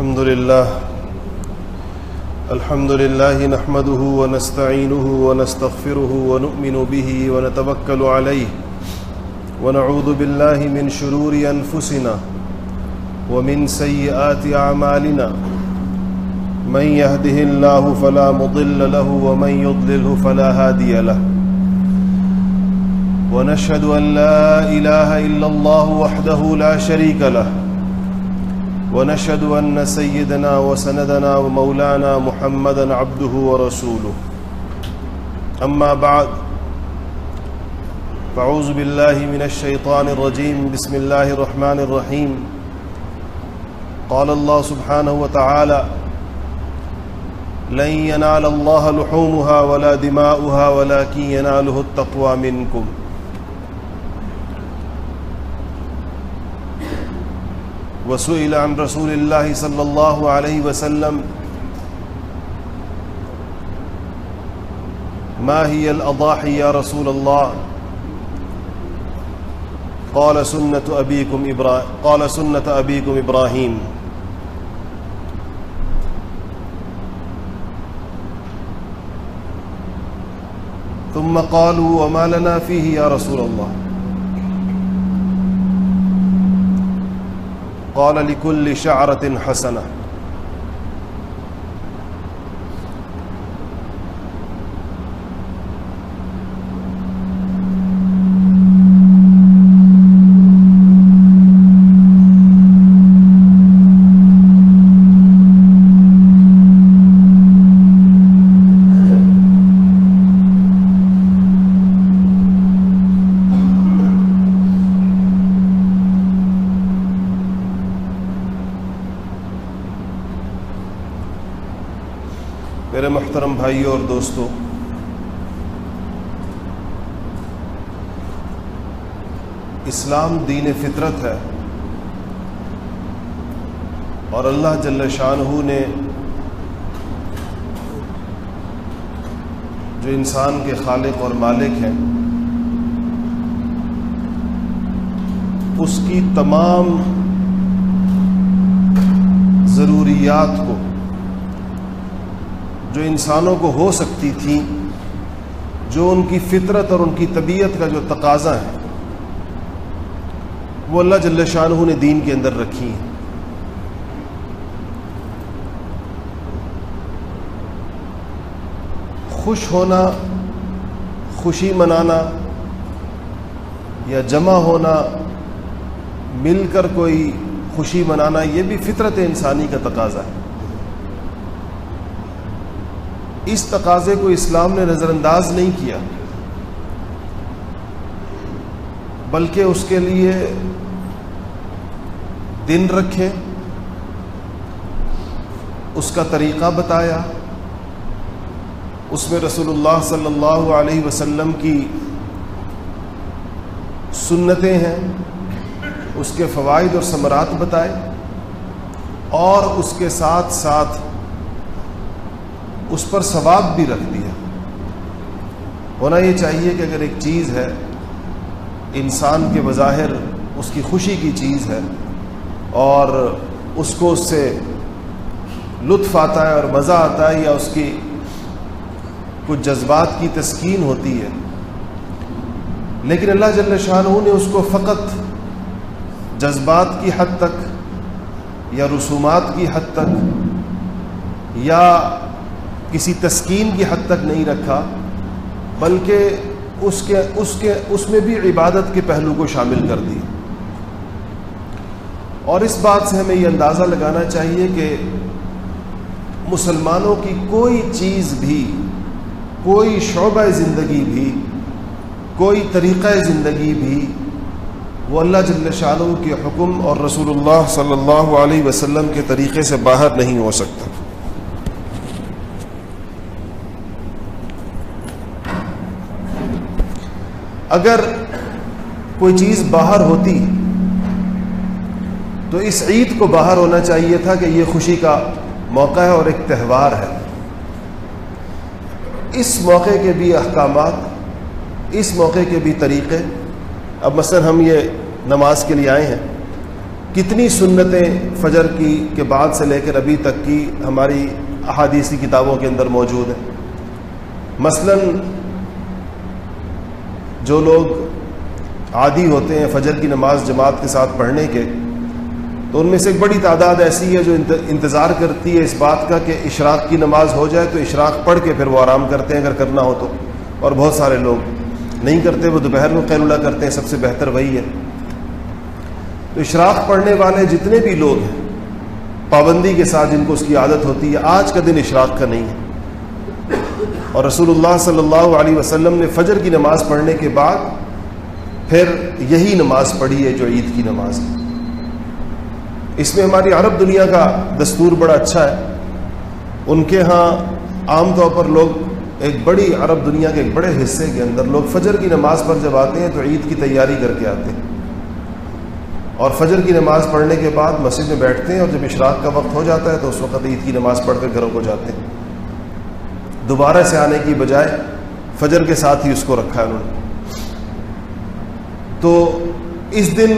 الحمد لله الحمد لله نحمده ونستعينه ونستغفره ونؤمن به ونتوكل عليه ونعوذ بالله من شرور أنفسنا ومن سيئات أعمالنا من يهده الله فلا مضل له ومن يضلله فلا هادي له، ونشهد أن لا إله إلا الله وحده لا شريك له ونشهد أن سيدنا وسندنا ومولانا محمدا عبده ورسوله. أما بعد، فأعوذ بالله من الشيطان الرجيم. بسم الله الرحمن الرحيم. قال الله سبحانه وتعالى لن ينال الله لحومها ولا دماؤها ولكن يناله التقوى منكم. وسئل عن رسول الله صلى الله عليه وسلم ما هي الأضاحي يا رسول الله قال سنة أبيكم إبرا... قال سنة أبيكم إبراهيم. ثم قالوا وما لنا فيه يا رسول الله قال لكل شعرة حسنة. بھائیوں اور دوستوں اسلام دین فطرت ہے اور اللہ جل شاہ نے جو انسان کے خالق اور مالک ہیں، اس کی تمام ضروریات کو جو انسانوں کو ہو سکتی تھیں جو ان کی فطرت اور ان کی طبیعت کا جو تقاضا ہے، وہ اللہ جل شاہ نے دین کے اندر رکھی ہیں۔ خوش ہونا، خوشی منانا یا جمع ہونا، مل کر کوئی خوشی منانا، یہ بھی فطرت انسانی کا تقاضا ہے۔ اس تقاضے کو اسلام نے نظر انداز نہیں کیا، بلکہ اس کے لیے دن رکھے، اس کا طریقہ بتایا۔ اس میں رسول اللہ صلی اللہ علیہ وسلم کی سنتیں ہیں، اس کے فوائد اور ثمرات بتائے، اور اس کے ساتھ ساتھ اس پر ثواب بھی رکھ دیا۔ ہونا یہ چاہیے کہ اگر ایک چیز ہے، انسان کے بظاہر اس کی خوشی کی چیز ہے اور اس کو اس سے لطف آتا ہے اور مزہ آتا ہے یا اس کی کچھ جذبات کی تسکین ہوتی ہے، لیکن اللہ جل شاہ نے اس کو فقط جذبات کی حد تک یا رسومات کی حد تک یا کسی تسکین کی حد تک نہیں رکھا، بلکہ اس کے اس کے، اس میں بھی عبادت کے پہلو کو شامل کر دی اور اس بات سے ہمیں یہ اندازہ لگانا چاہیے کہ مسلمانوں کی کوئی چیز بھی، کوئی شعبہ زندگی بھی، کوئی طریقہ زندگی بھی وہ اللہ جل شاہ کے حکم اور رسول اللہ صلی اللہ علیہ وسلم کے طریقے سے باہر نہیں ہو سکتا۔ اگر کوئی چیز باہر ہوتی تو اس عید کو باہر ہونا چاہیے تھا کہ یہ خوشی کا موقع ہے اور ایک تہوار ہے۔ اس موقع کے بھی احکامات، اس موقع کے بھی طریقے۔ اب مثلا ہم یہ نماز کے لیے آئے ہیں۔ کتنی سنتیں فجر کی کے بعد سے لے کر ابھی تک کی ہماری احادیثی کتابوں کے اندر موجود ہیں۔ مثلا جو لوگ عادی ہوتے ہیں فجر کی نماز جماعت کے ساتھ پڑھنے کے، تو ان میں سے ایک بڑی تعداد ایسی ہے جو انتظار کرتی ہے اس بات کا کہ اشراق کی نماز ہو جائے تو اشراق پڑھ کے پھر وہ آرام کرتے ہیں اگر کرنا ہو تو۔ اور بہت سارے لوگ نہیں کرتے، وہ دوپہر میں قیلولہ کرتے ہیں، سب سے بہتر وہی ہے۔ تو اشراق پڑھنے والے جتنے بھی لوگ ہیں، پابندی کے ساتھ جن کو اس کی عادت ہوتی ہے، آج کا دن اشراق کا نہیں ہے۔ اور رسول اللہ صلی اللہ علیہ وسلم نے فجر کی نماز پڑھنے کے بعد پھر یہی نماز پڑھی ہے جو عید کی نماز ہے۔ اس میں ہماری عرب دنیا کا دستور بڑا اچھا ہے۔ ان کے ہاں عام طور پر لوگ ایک بڑی عرب دنیا کے ایک بڑے حصے کے اندر لوگ فجر کی نماز پر جب آتے ہیں تو عید کی تیاری کر کے آتے ہیں۔ اور فجر کی نماز پڑھنے کے بعد مسجد میں بیٹھتے ہیں اور جب اشراق کا وقت ہو جاتا ہے تو اس وقت عید کی نماز پڑھ کر گھروں کو جاتے ہیں۔ دوبارہ سے آنے کی بجائے فجر کے ساتھ ہی اس کو رکھا ہے انہوں نے۔ تو اس دن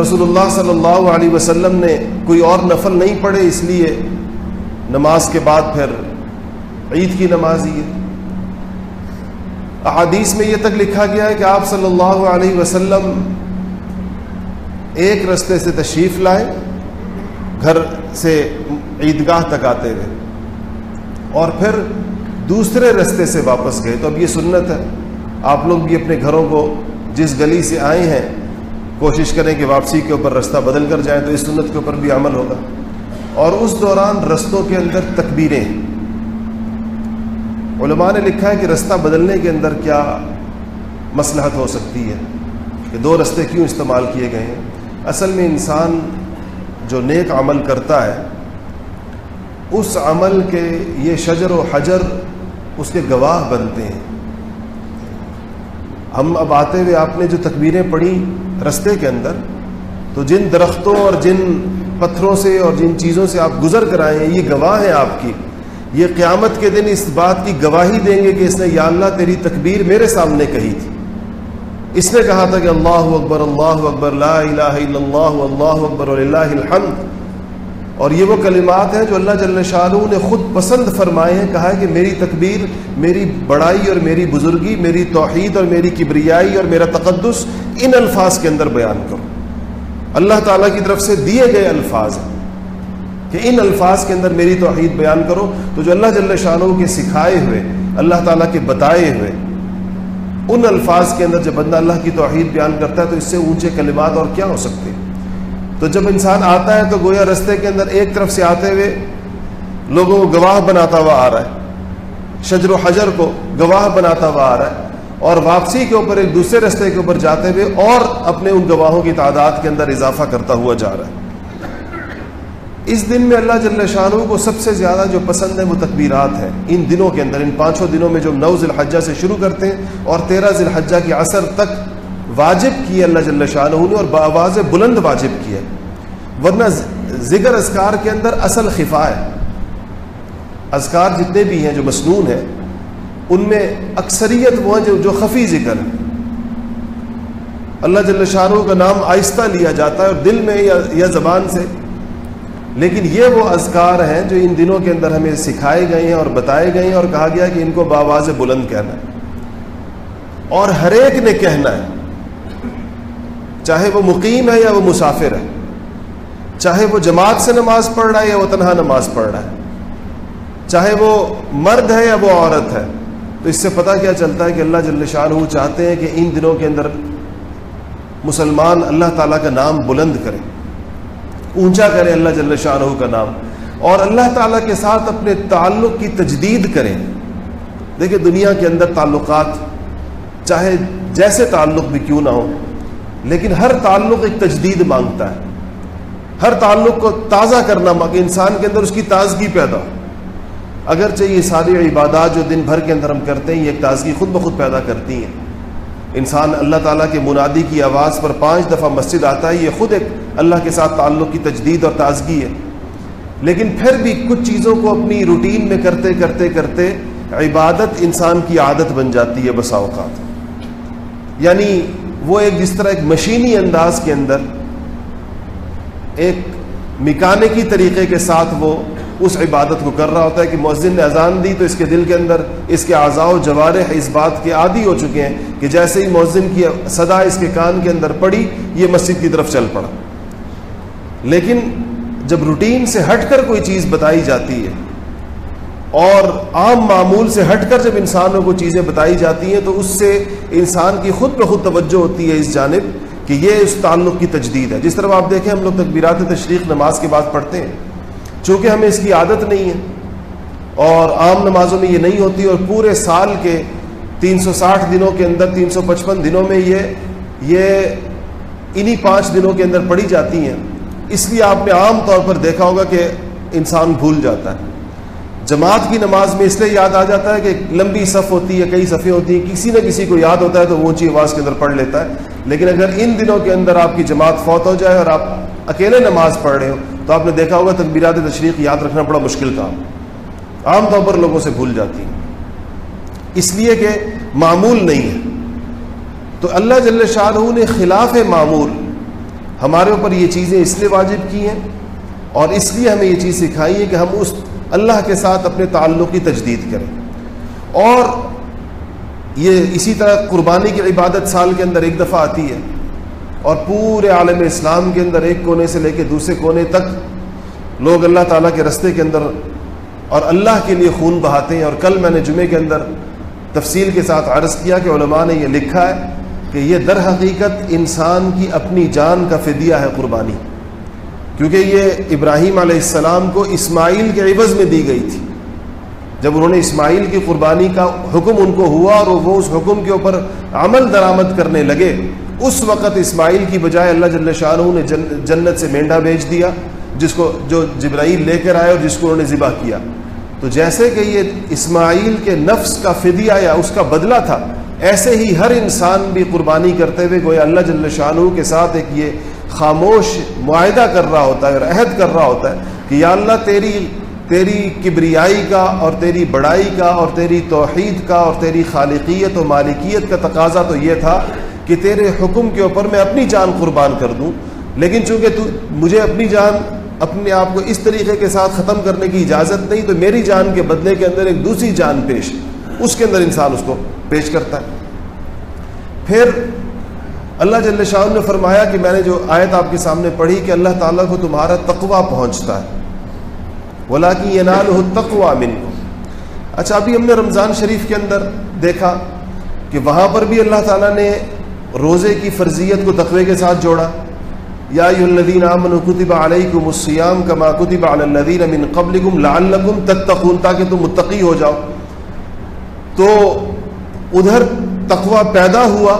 رسول اللہ صلی اللہ علیہ وسلم نے کوئی اور نفل نہیں پڑھے، اس لیے نماز کے بعد پھر عید کی نماز ہی ہے۔ احادیث میں یہ تک لکھا گیا ہے کہ آپ صلی اللہ علیہ وسلم ایک رستے سے تشریف لائے، گھر سے عیدگاہ تک آتے ہوئے اور پھر دوسرے رستے سے واپس گئے تو اب یہ سنت ہے۔ آپ لوگ بھی اپنے گھروں کو جس گلی سے آئے ہیں، کوشش کریں کہ واپسی کے اوپر رستہ بدل کر جائیں تو اس سنت کے اوپر بھی عمل ہوگا۔ اور اس دوران رستوں کے اندر تکبیریں۔ علماء نے لکھا ہے کہ رستہ بدلنے کے اندر کیا مصلحت ہو سکتی ہے کہ دو رستے کیوں استعمال کیے گئے ہیں۔ اصل میں انسان جو نیک عمل کرتا ہے، اس عمل کے یہ شجر و حجر اس کے گواہ بنتے ہیں۔ ہم اب آتے ہوئے آپ نے جو تکبیریں پڑھی رستے کے اندر، تو جن درختوں اور جن پتھروں سے اور جن چیزوں سے آپ گزر کر آئے ہیں، یہ گواہ ہیں آپ کی۔ یہ قیامت کے دن اس بات کی گواہی دیں گے کہ اس نے، یا اللہ، تیری تکبیر میرے سامنے کہی تھی۔ اس نے کہا تھا کہ اللہ اکبر اللہ اکبر، لا الہ الا اللہ اللہ اکبر اللہ الحمد۔ اور یہ وہ کلمات ہیں جو اللہ جل شاہ نے خود پسند فرمائے ہیں، کہا ہے کہ میری تکبیر، میری بڑائی اور میری بزرگی، میری توحید اور میری کبریائی اور میرا تقدس ان الفاظ کے اندر بیان کرو۔ اللہ تعالیٰ کی طرف سے دیے گئے الفاظ ہیں کہ ان الفاظ کے اندر میری توحید بیان کرو۔ تو جو اللہ جل شاہ کے سکھائے ہوئے، اللہ تعالیٰ کے بتائے ہوئے، ان الفاظ کے اندر جب بندہ اللہ کی توحید بیان کرتا ہے، تو اس سے اونچے کلمات اور کیا ہو سکتے ہیں؟ تو جب انسان آتا ہے تو گویا رستے کے اندر ایک طرف سے آتے ہوئے لوگوں کو گواہ بناتا ہوا آ رہا ہے۔ شجر و حجر کو گواہ بناتا ہوا آ رہا ہے۔ اور واپسی کے اوپر ایک دوسرے رستے کے اوپر جاتے ہوئے اور اپنے ان گواہوں کی تعداد کے اندر اضافہ کرتا ہوا جا رہا ہے۔ اس دن میں اللہ جل شاہ کو سب سے زیادہ جو پسند ہے وہ تکبیرات ہیں۔ ان دنوں کے اندر، ان پانچوں دنوں میں جو نو ذی الحجہ سے شروع کرتے ہیں اور تیرہ ذی الحجہ کی عصر تک واجب کی اللہ جل شاہ نے اور بآواز بلند واجب کی ہے۔ ورنہ ذکر اذکار کے اندر اصل خفا ہے۔ اذکار جتنے بھی ہیں جو مصنون ہیں، ان میں اکثریت وہ ہیں جو جو خفی ذکر ہے اللہ جل شاہ کا نام آہستہ لیا جاتا ہے اور دل میں یا یا زبان سے۔ لیکن یہ وہ اذکار ہیں جو ان دنوں کے اندر ہمیں سکھائے گئے ہیں اور بتائے گئے ہیں اور کہا گیا کہ ان کو باواز بلند کہنا ہے۔ اور ہر ایک نے کہنا ہے۔ چاہے وہ مقیم ہے یا وہ مسافر ہے، چاہے وہ جماعت سے نماز پڑھ رہا ہے یا وہ تنہا نماز پڑھ رہا ہے، چاہے وہ مرد ہے یا وہ عورت ہے، تو اس سے پتہ کیا چلتا ہے کہ اللہ جل شاہ چاہتے ہیں کہ ان دنوں کے اندر مسلمان اللہ تعالیٰ کا نام بلند کرے، اونچا کرے اللہ جل شاہ کا نام، اور اللہ تعالیٰ کے ساتھ اپنے تعلق کی تجدید کریں۔ دیکھیں دنیا کے اندر تعلقات، چاہے جیسے تعلق بھی کیوں نہ ہو لیکن ہر تعلق ایک تجدید مانگتا ہے۔ ہر تعلق کو تازہ کرنا کہ انسان کے اندر اس کی تازگی پیدا ہو۔ اگرچہ یہ ساری عبادات جو دن بھر کے اندر ہم کرتے ہیں، یہ ایک تازگی خود بخود پیدا کرتی ہیں۔ انسان اللہ تعالیٰ کے منادی کی آواز پر پانچ دفعہ مسجد آتا ہے، یہ خود ایک اللہ کے ساتھ تعلق کی تجدید اور تازگی ہے۔ لیکن پھر بھی کچھ چیزوں کو اپنی روٹین میں کرتے کرتے کرتے عبادت انسان کی عادت بن جاتی ہے بسا اوقات۔ یعنی وہ ایک جس طرح ایک مشینی انداز کے اندر ایک مکانکی طریقے کے ساتھ وہ اس عبادت کو کر رہا ہوتا ہے کہ مؤذن نے اذان دی تو اس کے دل کے اندر اس کے اعضاء و جوارح اس بات کے عادی ہو چکے ہیں کہ جیسے ہی مؤذن کی صدا اس کے کان کے اندر پڑی، یہ مسجد کی طرف چل پڑا۔ لیکن جب روٹین سے ہٹ کر کوئی چیز بتائی جاتی ہے اور عام معمول سے ہٹ کر جب انسانوں کو چیزیں بتائی جاتی ہیں تو اس سے انسان کی خود بخود توجہ ہوتی ہے اس جانب کہ یہ اس تعلق کی تجدید ہے۔ جس طرح آپ دیکھیں ہم لوگ تکبیرات تشریق نماز کے بعد پڑھتے ہیں۔ چونکہ ہمیں اس کی عادت نہیں ہے اور عام نمازوں میں یہ نہیں ہوتی اور پورے سال کے تین سو ساٹھ دنوں کے اندر، تین سو پچپن دنوں میں یہ یہ انہی پانچ دنوں کے اندر پڑھی جاتی ہیں۔ اس لیے آپ نے عام طور پر دیکھا ہوگا کہ انسان بھول جاتا ہے۔ جماعت کی نماز میں اس لیے یاد آ جاتا ہے کہ لمبی صف ہوتی ہے، کئی صفیں ہوتی ہیں، کسی نہ کسی کو یاد ہوتا ہے تو وہ اونچی آواز کے اندر پڑھ لیتا ہے۔ لیکن اگر ان دنوں کے اندر آپ کی جماعت فوت ہو جائے اور آپ اکیلے نماز پڑھ رہے ہو تو آپ نے دیکھا ہوگا تکبیرات تشریق یاد رکھنا بڑا مشکل کام۔ عام طور پر لوگوں سے بھول جاتی ہیں۔ اس لیے کہ معمول نہیں ہے۔ تو اللہ جل شاہ نے خلاف معمول ہمارے اوپر یہ چیزیں اس لیے واجب کی ہیں اور اس لیے ہمیں یہ چیز سکھائی ہے کہ ہم اس اللہ کے ساتھ اپنے تعلق کی تجدید کریں۔ اور یہ اسی طرح قربانی کی عبادت سال کے اندر ایک دفعہ آتی ہے اور پورے عالم اسلام کے اندر ایک کونے سے لے کے دوسرے کونے تک لوگ اللہ تعالیٰ کے رستے کے اندر اور اللہ کے لیے خون بہاتے ہیں۔ اور کل میں نے جمعے کے اندر تفصیل کے ساتھ عرض کیا کہ علماء نے یہ لکھا ہے کہ یہ در حقیقت انسان کی اپنی جان کا فدیہ ہے قربانی۔ کیونکہ یہ ابراہیم علیہ السلام کو اسماعیل کے عوض میں دی گئی تھی۔ جب انہوں نے اسماعیل کی قربانی کا حکم ان کو ہوا اور وہ اس حکم کے اوپر عمل درآمد کرنے لگے، اس وقت اسماعیل کی بجائے اللہ جل شاہ نے جنت سے مینڈا بیچ دیا، جس کو، جو جبرائیل لے کر آئے اور جس کو انہوں نے ذبح کیا۔ تو جیسے کہ یہ اسماعیل کے نفس کا فدیہ یا اس کا بدلہ تھا، ایسے ہی ہر انسان بھی قربانی کرتے ہوئے گویا اللہ جل شاہ کے ساتھ ایک یہ خاموش معاہدہ کر رہا ہوتا ہے اور عہد کر رہا ہوتا ہے کہ یا اللہ تیری تیری کبریائی کا اور تیری بڑائی کا اور تیری توحید کا اور تیری خالقیت و مالکیت کا تقاضا تو یہ تھا کہ تیرے حکم کے اوپر میں اپنی جان قربان کر دوں۔ لیکن چونکہ تو مجھے اپنی جان، اپنے آپ کو اس طریقے کے ساتھ ختم کرنے کی اجازت نہیں، تو میری جان کے بدلے کے اندر ایک دوسری جان پیش، اس کے اندر انسان اس کو پیش کرتا ہے۔ پھر اللہ جل شاہ نے فرمایا کہ میں نے جو آیت آپ کے سامنے پڑھی کہ اللہ تعالیٰ کو تمہارا تقوا پہنچتا ہے۔ بولا کہ یہ نال ہو تقوا من اچھا ابھی ہم نے رمضان شریف کے اندر دیکھا کہ وہاں پر بھی اللہ تعالیٰ نے روزے کی فرضیت کو تقوی کے ساتھ جوڑا۔ یا الدین امن کتب علیکم السیام کما کتب علی الدین امن قبلکم لعلکم تتقون، تاکہ تم متقی ہو جاؤ۔ تو ادھر تقوی پیدا ہوا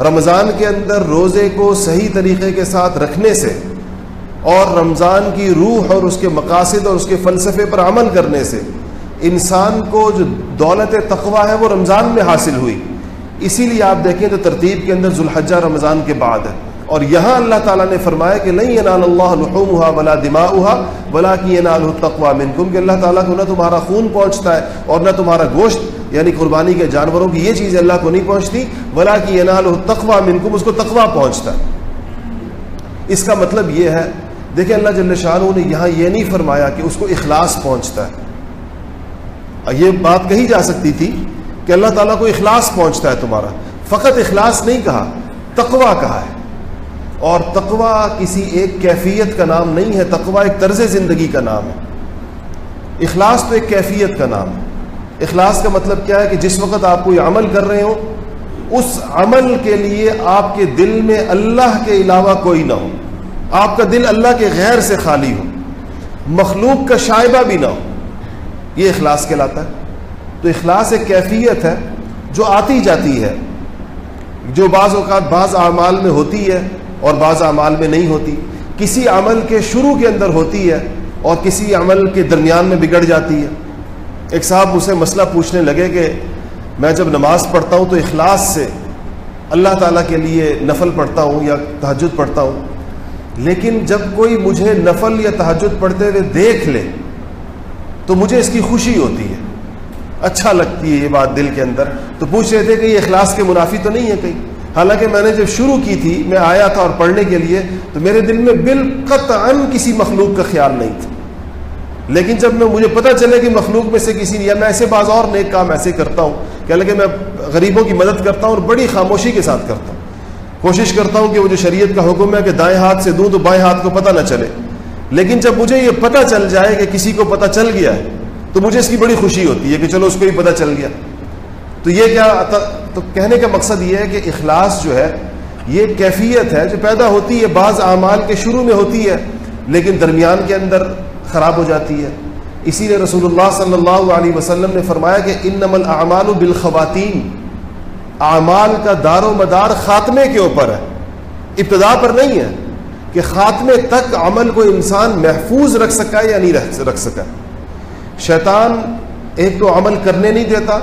رمضان کے اندر روزے کو صحیح طریقے کے ساتھ رکھنے سے اور رمضان کی روح اور اس کے مقاصد اور اس کے فلسفے پر عمل کرنے سے انسان کو جو دولت تقوی ہے وہ رمضان میں حاصل ہوئی۔ اسی لیے آپ دیکھیں تو ترتیب کے اندر ذوالحجہ رمضان کے بعد ہے۔ اور یہاں اللہ تعالیٰ نے فرمایا کہ نہیں ینال اللہ لحومها ولا دماؤها ولا کی ینال التقوى منکم، کہ اللہ تعالیٰ کو نہ تمہارا خون پہنچتا ہے اور نہ تمہارا گوشت یعنی قربانی کے جانوروں کی یہ چیزیں اللہ کو نہیں پہنچتی ولا کی ینال التقوى منکم، اس کو تقوی پہنچتا ہے۔ اس کا مطلب یہ ہے، دیکھیں اللہ جل شاہ نے یہاں یہ نہیں فرمایا کہ اس کو اخلاص پہنچتا ہے۔ یہ بات کہی جا سکتی تھی کہ اللہ تعالیٰ کو اخلاص پہنچتا ہے تمہارا۔ فقط اخلاص نہیں کہا تقوا کہا ہے۔ اور تقوا کسی ایک کیفیت کا نام نہیں ہے تقوا ایک طرز زندگی کا نام ہے۔ اخلاص تو ایک کیفیت کا نام ہے۔ اخلاص کا مطلب کیا ہے کہ جس وقت آپ کوئی عمل کر رہے ہو اس عمل کے لیے آپ کے دل میں اللہ کے علاوہ کوئی نہ ہو۔ آپ کا دل اللہ کے غیر سے خالی ہو۔ مخلوق کا شائبہ بھی نہ ہو۔ یہ اخلاص کہلاتا ہے۔ تو اخلاص ایک کیفیت ہے جو آتی جاتی ہے۔ جو بعض اوقات بعض اعمال میں ہوتی ہے اور بعض اعمال میں نہیں ہوتی۔ کسی عمل کے شروع کے اندر ہوتی ہے اور کسی عمل کے درمیان میں بگڑ جاتی ہے۔ ایک صاحب اسے مسئلہ پوچھنے لگے کہ میں جب نماز پڑھتا ہوں تو اخلاص سے اللہ تعالیٰ کے لیے نفل پڑھتا ہوں یا تحجد پڑھتا ہوں۔ لیکن جب کوئی مجھے نفل یا تحجد پڑھتے ہوئے دیکھ لے تو مجھے اس کی خوشی ہوتی ہے۔ اچھا لگتی ہے یہ بات دل کے اندر۔ تو پوچھ رہے تھے کہ یہ اخلاص کے منافی تو نہیں ہے کہیں؟ حالانکہ میں نے جب شروع کی تھی، میں آیا تھا اور پڑھنے کے لیے، تو میرے دل میں بالقطعا کسی مخلوق کا خیال نہیں تھا۔ لیکن جب میں، مجھے پتہ چلے کہ مخلوق میں سے کسی یا میں ایسے بعض اور نیک کام ایسے کرتا ہوں، کہ لگے میں غریبوں کی مدد کرتا ہوں اور بڑی خاموشی کے ساتھ کرتا ہوں۔ کوشش کرتا ہوں کہ وہ جو شریعت کا حکم ہے کہ دائیں ہاتھ سے دوں، تو بائیں ہاتھ کو پتہ نہ چلے۔ لیکن جب مجھے یہ پتہ چل جائے کہ کسی کو پتہ چل گیا ہے، تو مجھے اس کی بڑی خوشی ہوتی ہے کہ چلو اس کو ہی پتہ چل گیا۔ تو یہ کیا تو کہنے کا مقصد یہ ہے کہ اخلاص جو ہے، یہ کیفیت ہے جو پیدا ہوتی ہے، بعض اعمال کے شروع میں ہوتی ہے، لیکن درمیان کے اندر خراب ہو جاتی ہے۔ اسی لیے رسول اللہ صلی اللہ علیہ وسلم نے فرمایا کہ ان نمل اعمال و بالخواتین اعمال کا دار و مدار خاتمے کے اوپر ہے۔ ابتدا پر نہیں ہے کہ خاتمے تک عمل کو انسان محفوظ رکھ سکا یا نہیں رکھ سکا۔ شیطان ایک تو عمل کرنے نہیں دیتا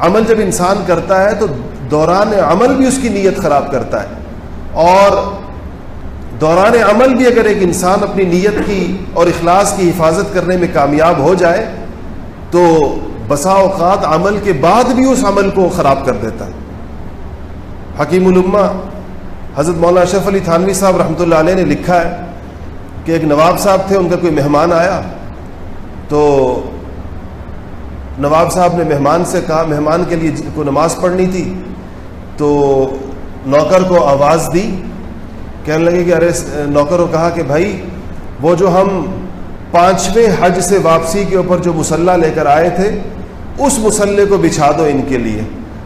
عمل جب انسان کرتا ہے تو دوران عمل بھی اس کی نیت خراب کرتا ہے اور دوران عمل بھی اگر ایک انسان اپنی نیت کی اور اخلاص کی حفاظت کرنے میں کامیاب ہو جائے تو بسا اوقات عمل کے بعد بھی اس عمل کو خراب کر دیتا ہے۔ حکیم الامہ حضرت مولانا اشرف علی تھانوی صاحب رحمۃ اللہ علیہ نے لکھا ہے کہ ایک نواب صاحب تھے، ان کا کوئی مہمان آیا تو نواب صاحب نے مہمان سے کہا، مہمان کے لیے کو نماز پڑھنی تھی، تو نوکر کو آواز دی۔ کہنے لگے کہ ارے، نوکر کو کہا کہ بھائی، وہ جو ہم پانچویں حج سے واپسی کے اوپر جو مسلح لے کر آئے تھے، اس مسلح کو بچھا دو ان کے لیے۔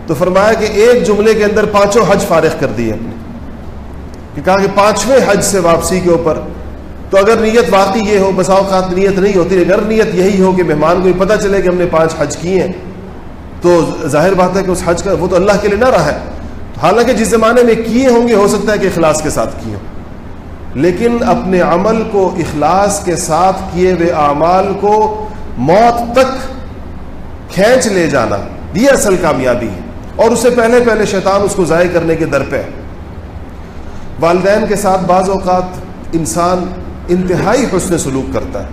تو فرمایا کہ ایک جملے کے اندر پانچوں حج فارغ کر دیے۔ اپنے کہ کہا کہ پانچویں حج سے واپسی کے اوپر تو اگر نیت واقعی یہ ہو، بسا اوقات نیت نہیں ہوتی، اگر نیت یہی ہو کہ مہمان کو پتہ چلے کہ ہم نے پانچ حج کیے ہیں، تو ظاہر بات ہے کہ اس حج کا وہ تو اللہ کے لیے نہ رہا ہے۔ حالانکہ جس زمانے میں کیے ہوں گے، ہو سکتا ہے کہ اخلاص کے ساتھ کیے ہوں۔ لیکن اپنے عمل کو، اخلاص کے ساتھ کیے ہوئے اعمال کو موت تک کھینچ لے جانا، یہ اصل کامیابی ہے۔ اور اس سے پہلے پہلے شیطان اس کو ضائع کرنے کے در پہ والدین کے ساتھ بعض اوقات انسان انتہائی حسن سلوک کرتا ہے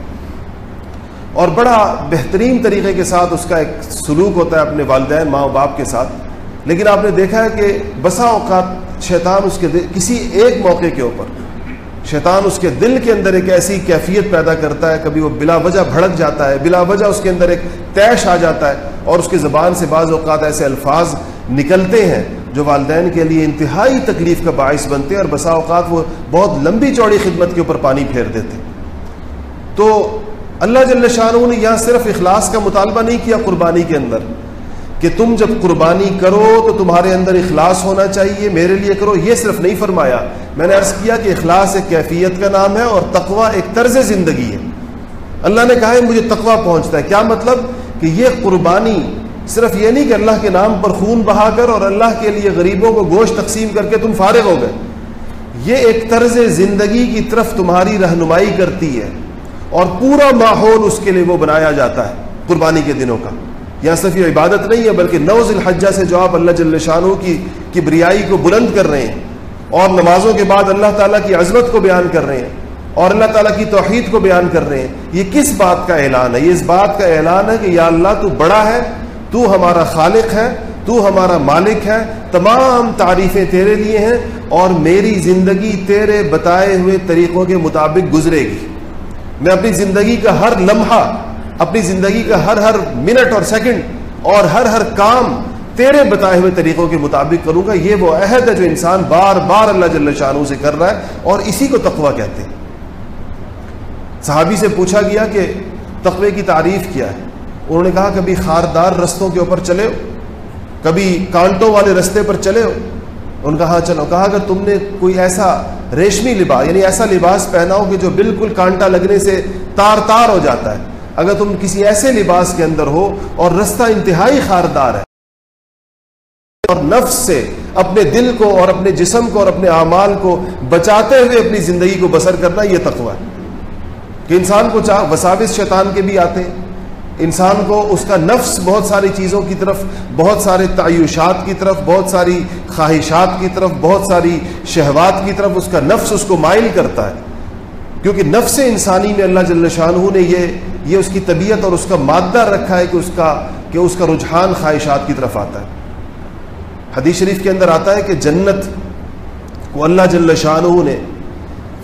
اور بڑا بہترین طریقے کے ساتھ اس کا ایک سلوک ہوتا ہے اپنے والدین، ماں باپ کے ساتھ۔ لیکن آپ نے دیکھا ہے کہ بسا اوقات شیطان اس کے کسی ایک موقع کے اوپر شیطان اس کے دل کے اندر ایک ایسی کیفیت پیدا کرتا ہے، کبھی وہ بلا وجہ بھڑک جاتا ہے، بلا وجہ اس کے اندر ایک تیش آ جاتا ہے اور اس کی زبان سے بعض اوقات ایسے الفاظ نکلتے ہیں۔ جو والدین کے لیے انتہائی تکلیف کا باعث بنتے ہیں اور بسا اوقات وہ بہت لمبی چوڑی خدمت کے اوپر پانی پھیر دیتے۔ تو اللہ جل شاہ نے یہاں صرف اخلاص کا مطالبہ نہیں کیا قربانی کے اندر کہ تم جب قربانی کرو تو تمہارے اندر اخلاص ہونا چاہیے، میرے لیے کرو، یہ صرف نہیں فرمایا۔ میں نے عرض کیا کہ اخلاص ایک کیفیت کا نام ہے اور تقوا ایک طرز زندگی ہے۔ اللہ نے کہا ہے مجھے تقوا پہنچتا ہے۔ کیا مطلب؟ کہ یہ قربانی صرف یہ نہیں کہ اللہ کے نام پر خون بہا کر اور اللہ کے لیے غریبوں کو گوشت تقسیم کر کے تم فارغ ہو گئے۔ یہ ایک طرز زندگی کی طرف تمہاری رہنمائی کرتی ہے اور پورا ماحول اس کے لیے وہ بنایا جاتا ہے قربانی کے دنوں کا۔ یا صرف یہ عبادت نہیں ہے بلکہ نوز الحجہ سے جو آپ اللہ جل شاہ کی کی بریائی کو بلند کر رہے ہیں اور نمازوں کے بعد اللہ تعالیٰ کی عظمت کو بیان کر رہے ہیں اور اللہ تعالیٰ کی توحید کو بیان کر رہے ہیں۔ یہ کس بات کا اعلان ہے؟ یہ اس بات کا اعلان ہے کہ یا اللہ تو بڑا ہے تو ہمارا خالق ہے، تو ہمارا مالک ہے، تمام تعریفیں تیرے لیے ہیں اور میری زندگی تیرے بتائے ہوئے طریقوں کے مطابق گزرے گی۔ میں اپنی زندگی کا ہر لمحہ، اپنی زندگی کا ہر ہر منٹ اور سیکنڈ اور ہر ہر کام تیرے بتائے ہوئے طریقوں کے مطابق کروں گا۔ یہ وہ عہد ہے جو انسان بار بار اللہ جل شاہ سے کر رہا ہے اور اسی کو تقوی کہتے ہیں۔ صحابی سے پوچھا گیا کہ تقوی کی تعریف کیا ہے؟ انہوں نے کہا، کبھی خاردار رستوں کے اوپر چلے ہو، کبھی کانٹوں والے رستے پر چلے ہو. ان کا ہاں چلو، کہا اگر تم نے کوئی ایسا ریشمی لباس یعنی ایسا لباس پہنا ہو کہ جو بالکل کانٹا لگنے سے تار تار ہو جاتا ہے، اگر تم کسی ایسے لباس کے اندر ہو اور رستہ انتہائی خاردار ہے، اور نفس سے اپنے دل کو اور اپنے جسم کو اور اپنے اعمال کو بچاتے ہوئے اپنی زندگی کو بسر کرنا، یہ تقوی ہے۔ کہ انسان کو چاہ، وساوس شیطان کے بھی آتے ہیں۔ انسان کو اس کا نفس بہت ساری چیزوں کی طرف، بہت سارے تعیشات کی طرف، بہت ساری خواہشات کی طرف، بہت ساری شہوات کی طرف اس کا نفس اس کو مائل کرتا ہے۔ کیونکہ نفس انسانی میں اللہ جل شاہ نے یہ یہ اس کی طبیعت اور اس کا مادہ رکھا ہے کہ اس کا، کہ اس کا رجحان خواہشات کی طرف آتا ہے۔ حدیث شریف کے اندر آتا ہے کہ جنت کو اللہ جل شاہ نے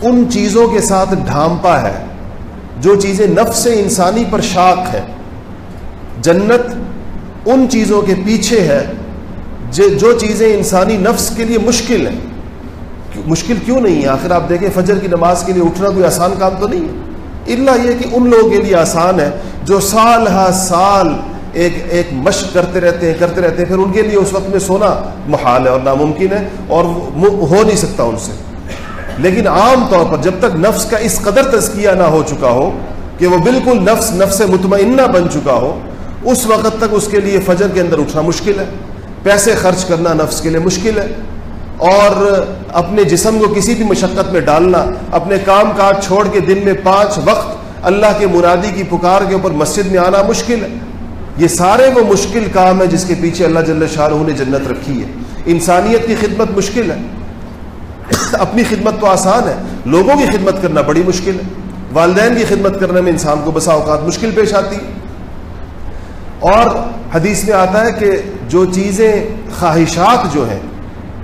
ان چیزوں کے ساتھ ڈھانپا ہے جو چیزیں نفس انسانی پر شاک ہے۔ جنت ان چیزوں کے پیچھے ہے جو چیزیں انسانی نفس کے لیے مشکل ہیں۔ مشکل کیوں نہیں ہے؟ آخر آپ دیکھیں، فجر کی نماز کے لیے اٹھنا کوئی آسان کام تو نہیں ہے؟ اللہ یہ کہ ان لوگوں کے لیے آسان ہے جو سال ہا سال ایک ایک مشق کرتے رہتے ہیں، کرتے رہتے ہیں، پھر ان کے لیے اس وقت میں سونا محال ہے اور ناممکن ہے اور ہو نہیں سکتا ان سے۔ لیکن عام طور پر جب تک نفس کا اس قدر تزکیہ نہ ہو چکا ہو کہ وہ بالکل نفس نفس مطمئنہ بن چکا ہو اس وقت تک اس کے لیے فجر کے اندر اٹھنا مشکل ہے۔ پیسے خرچ کرنا نفس کے لیے مشکل ہے۔ اور اپنے جسم کو کسی بھی مشقت میں ڈالنا، اپنے کام کاج چھوڑ کے دن میں پانچ وقت اللہ کے مرادی کی پکار کے اوپر مسجد میں آنا مشکل ہے۔ یہ سارے وہ مشکل کام ہے جس کے پیچھے اللہ جل شاہ نے جنت رکھی ہے۔ انسانیت کی خدمت مشکل ہے۔ اپنی خدمت تو آسان ہے۔ لوگوں کی خدمت کرنا بڑی مشکل ہے۔ والدین کی خدمت کرنے میں انسان کو بسا اوقات مشکل پیش آتی ہے۔ اور حدیث میں آتا ہے کہ جو چیزیں خواہشات جو ہیں،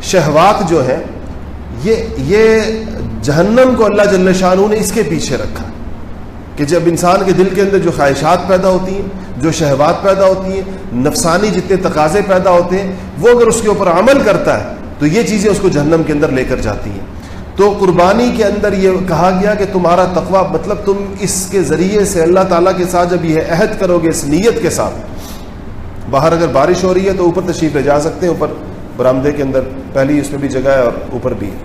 شہوات جو ہیں، یہ یہ جہنم کو اللہ جل شاہ نے اس کے پیچھے رکھا کہ جب انسان کے دل کے اندر جو خواہشات پیدا ہوتی ہیں، جو شہوات پیدا ہوتی ہیں، نفسانی جتنے تقاضے پیدا ہوتے ہیں، وہ اگر اس کے اوپر عمل کرتا ہے، تو یہ چیزیں اس کو جہنم کے اندر لے کر جاتی ہیں۔ تو قربانی کے اندر یہ کہا گیا کہ تمہارا تقوی مطلب تم اس کے ذریعے سے اللہ تعالیٰ کے ساتھ جب یہ عہد کرو گے، اس نیت کے ساتھ۔ باہر اگر بارش ہو رہی ہے تو اوپر تشریف لے جا سکتے ہیں، اوپر برآمدے کے اندر پہلی اس میں بھی جگہ ہے اور اوپر بھی۔ ہے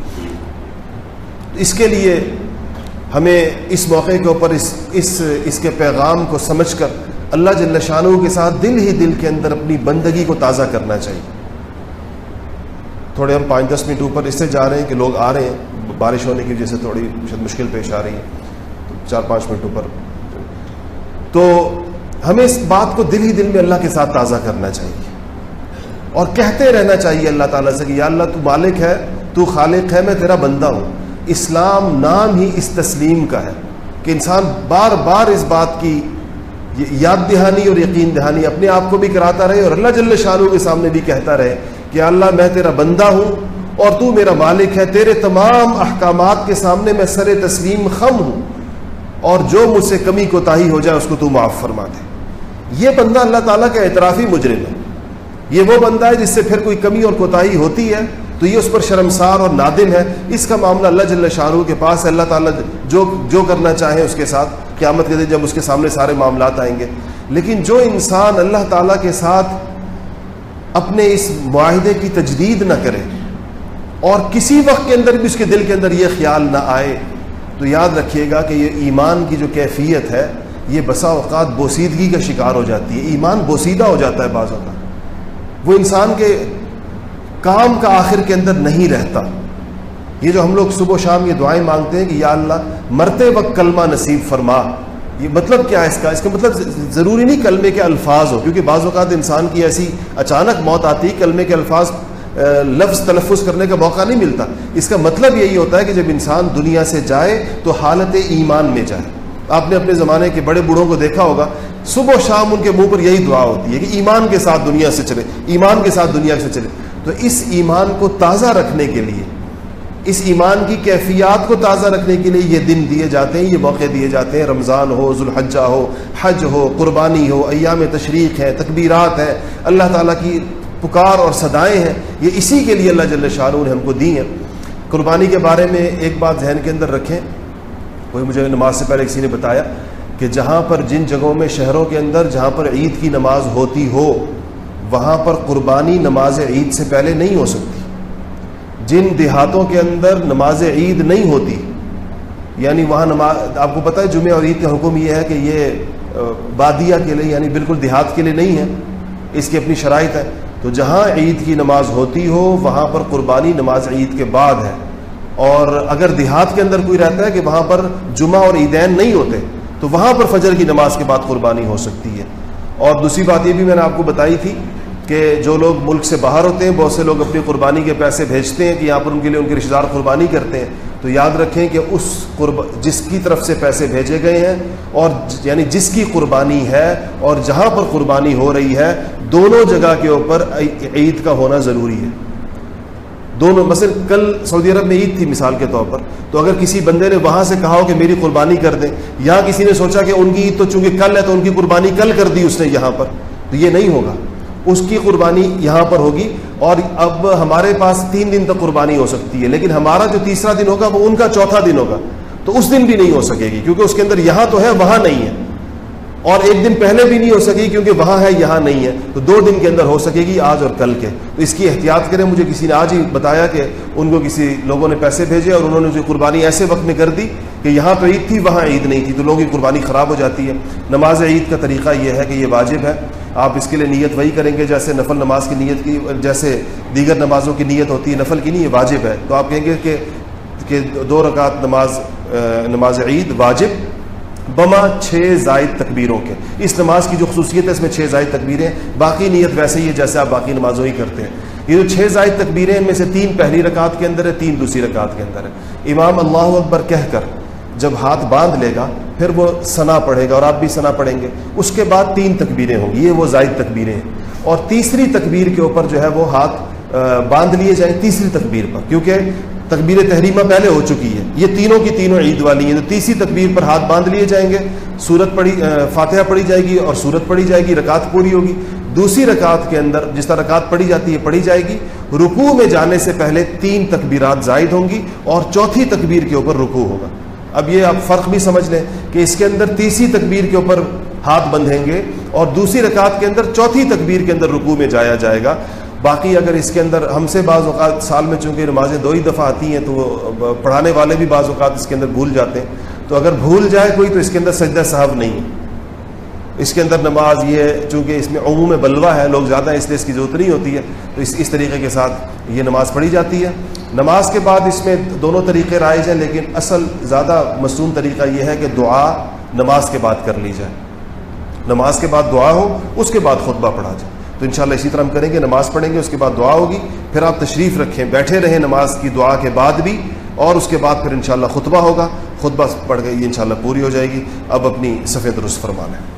اس کے لیے ہمیں اس موقع کے اوپر اس اس اس کے پیغام کو سمجھ کر اللہ جل شانوں کے ساتھ دل ہی دل کے اندر اپنی بندگی کو تازہ کرنا چاہیے۔ تھوڑے ہم پانچ دس منٹ اوپر اس سے جا رہے ہیں کہ لوگ آ رہے ہیں۔ بارش ہونے کی وجہ سے تھوڑی شاید مشکل پیش آ رہی ہے چار پانچ منٹ اوپر تو ہمیں اس بات کو دل ہی دل میں اللہ کے ساتھ تازہ کرنا چاہیے۔ اور کہتے رہنا چاہیے اللہ تعالیٰ سے کہ یا اللہ تو مالک ہے، تو خالق ہے، میں تیرا بندہ ہوں۔ اسلام نام ہی اس تسلیم کا ہے کہ انسان بار بار اس بات کی یاد دہانی اور یقین دہانی اپنے آپ کو بھی کراتا رہے اور اللہ جل شاہ کے سامنے بھی کہتا رہے کہ اللہ میں تیرا بندہ ہوں اور تو میرا مالک ہے، تیرے تمام احکامات کے سامنے میں سر تسلیم خم ہوں۔ اور جو مجھ سے کمی کوتاہی ہو جائے، اس کو تو معاف فرما دے۔ یہ بندہ اللہ تعالیٰ کا اعترافی مجرم ہے۔ یہ وہ بندہ ہے جس سے پھر کوئی کمی اور کوتاہی ہوتی ہے، تو یہ اس پر شرمسار اور نادم ہے۔ اس کا معاملہ اللہ جل شاہ کے پاس ہے۔ اللہ تعالیٰ جو جو کرنا چاہیں اس کے ساتھ، قیامت کے دن جب اس کے سامنے سارے معاملات آئیں گے۔ لیکن جو انسان اللہ تعالیٰ کے ساتھ اپنے اس معاہدے کی تجدید نہ کرے اور کسی وقت کے اندر بھی اس کے دل کے اندر یہ خیال نہ آئے، تو یاد رکھیے گا کہ یہ ایمان کی جو کیفیت ہے، یہ بسا اوقات بوسیدگی کا شکار ہو جاتی ہے۔ ایمان بوسیدہ ہو جاتا ہے بعض اوقات۔ وہ انسان کے کام کا آخر کے اندر نہیں رہتا۔ یہ جو ہم لوگ صبح و شام یہ دعائیں مانگتے ہیں کہ یا اللہ، مرتے وقت کلمہ نصیب فرما۔ یہ مطلب کیا ہے اس کا؟ اس کا مطلب ضروری نہیں کلمے کے الفاظ ہو، کیونکہ بعض اوقات انسان کی ایسی اچانک موت آتی کلمے کے الفاظ لفظ تلفظ کرنے کا موقع نہیں ملتا۔ اس کا مطلب یہی ہوتا ہے کہ جب انسان دنیا سے جائے تو حالت ایمان میں جائے۔ آپ نے اپنے زمانے کے بڑے بوڑھوں کو دیکھا ہوگا، صبح و شام ان کے منہ پر یہی دعا ہوتی ہے کہ ایمان کے ساتھ دنیا سے چلے، ایمان کے ساتھ دنیا سے چلے۔ تو اس ایمان کو تازہ رکھنے کے لیے، اس ایمان کی کیفیات کو تازہ رکھنے کے لیے یہ دن دیے جاتے ہیں، یہ موقع دیے جاتے ہیں۔ رمضان ہو، ذوالحجہ ہو، حج ہو، قربانی ہو، ایام تشریق ہے تکبیرات ہیں۔ اللہ تعالیٰ کی پکار اور صدائیں ہیں، یہ اسی کے لیے اللہ جل شاہ نے ہم کو دی ہیں۔ قربانی کے بارے میں ایک بات ذہن کے اندر رکھیں۔ کوئی مجھے نماز سے پہلے کسی نے بتایا کہ جہاں پر جن جگہوں میں شہروں کے اندر جہاں پر عید کی نماز ہوتی ہو، وہاں پر قربانی نماز عید سے پہلے نہیں ہو سکتی۔ جن دیہاتوں کے اندر نماز عید نہیں ہوتی یعنی وہاں نماز، آپ کو پتہ ہے، جمعہ اور عید کا حکم یہ ہے کہ یہ بادیہ کے لیے یعنی بالکل دیہات کے لیے نہیں ہے۔ اس کی اپنی شرائط ہے۔ تو جہاں عید کی نماز ہوتی ہو، وہاں پر قربانی نماز عید کے بعد ہے۔ اور اگر دیہات کے اندر کوئی رہتا ہے کہ وہاں پر جمعہ اور عیدین نہیں ہوتے، تو وہاں پر فجر کی نماز کے بعد قربانی ہو سکتی ہے۔ اور دوسری بات یہ بھی میں نے آپ کو بتائی تھی کہ جو لوگ ملک سے باہر ہوتے ہیں، بہت سے لوگ اپنی قربانی کے پیسے بھیجتے ہیں کہ یہاں پر ان کے لیے ان کے رشتے دار قربانی کرتے ہیں۔ تو یاد رکھیں کہ اس قرب، جس کی طرف سے پیسے بھیجے گئے ہیں اور یعنی جس کی قربانی ہے اور جہاں پر قربانی ہو رہی ہے، دونوں جگہ کے اوپر عید کا ہونا ضروری ہے۔ دونوں، مثلا کل سعودی عرب میں عید تھی مثال کے طور پر، تو اگر کسی بندے نے وہاں سے کہا ہو کہ میری قربانی کر دیں، یا کسی نے سوچا کہ ان کی عید تو چونکہ کل ہے تو ان کی قربانی کل کر دی اس نے یہاں پر، تو یہ نہیں ہوگا۔ اس کی قربانی یہاں پر ہوگی اور اب ہمارے پاس تین دن تک قربانی ہو سکتی ہے، لیکن ہمارا جو تیسرا دن ہوگا وہ ان کا چوتھا دن ہوگا۔ تو اس دن بھی نہیں ہو سکے گی، کیونکہ اس کے اندر یہاں تو ہے، وہاں نہیں ہے۔ اور ایک دن پہلے بھی نہیں ہو سکے کیونکہ وہاں ہے، یہاں نہیں ہے۔ تو دو دن کے اندر ہو سکے گی، آج اور کل کے۔ تو اس کی احتیاط کریں، مجھے کسی نے آج ہی بتایا کہ ان کو کسی لوگوں نے پیسے بھیجے اور انہوں نے قربانی ایسے وقت میں کر دی کہ یہاں پہ عید تھی، وہاں عید نہیں تھی، تو لوگوں کی قربانی خراب ہو جاتی ہے۔ نماز عید کا طریقہ یہ ہے کہ یہ واجب ہے۔ آپ اس کے لیے نیت وہی کریں گے جیسے نفل نماز کی نیت کی، جیسے دیگر نمازوں کی نیت ہوتی ہے، نفل کی نہیں، یہ واجب ہے۔ تو آپ کہیں گے کہ کہ دو رکعت نماز نماز عید واجب۔ بما چھ زائد تکبیروں کے۔ اس نماز کی جو خصوصیت ہے، اس میں چھ زائد تکبیریں باقی نیت ویسے ہی ہے جیسے آپ باقی نمازوں ہی کرتے ہیں۔ یہ جو چھ زائد تکبیریں ان میں سے تین پہلی رکعت کے اندر ہے، تین دوسری رکعت کے اندر ہے۔ امام اللہ اکبر کہہ کر جب ہاتھ باندھ لے گا، پھر وہ ثنا پڑھے گا اور آپ بھی ثنا پڑھیں گے۔ اس کے بعد تین تکبیریں ہوں گی یہ وہ زائد تکبیریں ہیں۔ اور تیسری تکبیر کے اوپر جو ہے وہ ہاتھ باندھ لیے جائیں تیسری تکبیر پر، کیونکہ تکبیر تحریمہ پہلے ہو چکی ہے۔ یہ تینوں کی تینوں عید والی ہیں، تو تیسری تکبیر پر ہاتھ باندھ لیے جائیں گے، سورت پڑھی فاتحہ پڑھی جائے گی اور سورت پڑھی جائے گی، رکعت پوری ہوگی۔ دوسری رکعت کے اندر جس طرح رکعت پڑھی جاتی ہے، پڑھی جائے گی۔ رکوع میں جانے سے پہلے تین تکبیرات زائد ہوں گی اور چوتھی تکبیر کے اوپر رکوع ہوگا۔ اب یہ آپ فرق بھی سمجھ لیں کہ اس کے اندر تیسری تکبیر کے اوپر ہاتھ بندھیں گے اور دوسری رکعت کے اندر چوتھی تکبیر کے اندر رکوع میں جایا جائے گا۔ باقی اگر اس کے اندر ہم سے بعض اوقات سال میں چونکہ نمازیں دو ہی دفعہ آتی ہیں تو پڑھانے والے بھی بعض اوقات اس کے اندر بھول جاتے ہیں۔ تو اگر بھول جائے کوئی تو اس کے اندر سجدہ صاحب نہیں ہے۔ اس کے اندر نماز یہ چونکہ اس میں عموم بلوا ہے، لوگ زیادہ اس لیے اس کی ضرورت نہیں ہوتی ہے، تو اس اس طریقے کے ساتھ یہ نماز پڑھی جاتی ہے۔ نماز کے بعد اس میں دونوں طریقے رائج ہیں، لیکن اصل زیادہ مصنون طریقہ یہ ہے کہ دعا نماز کے بعد کر لی جائے۔ نماز کے بعد دعا ہو، اس کے بعد خطبہ پڑھا جائے۔ تو انشاءاللہ اسی طرح ہم کریں گے، نماز پڑھیں گے، اس کے بعد دعا ہوگی۔ پھر آپ تشریف رکھیں، بیٹھے رہیں نماز کی دعا کے بعد بھی، اور اس کے بعد پھر انشاءاللہ خطبہ ہوگا۔ خطبہ پڑھ گئی یہ انشاءاللہ پوری ہو جائے گی۔ اب اپنی سفید درست فرما لیں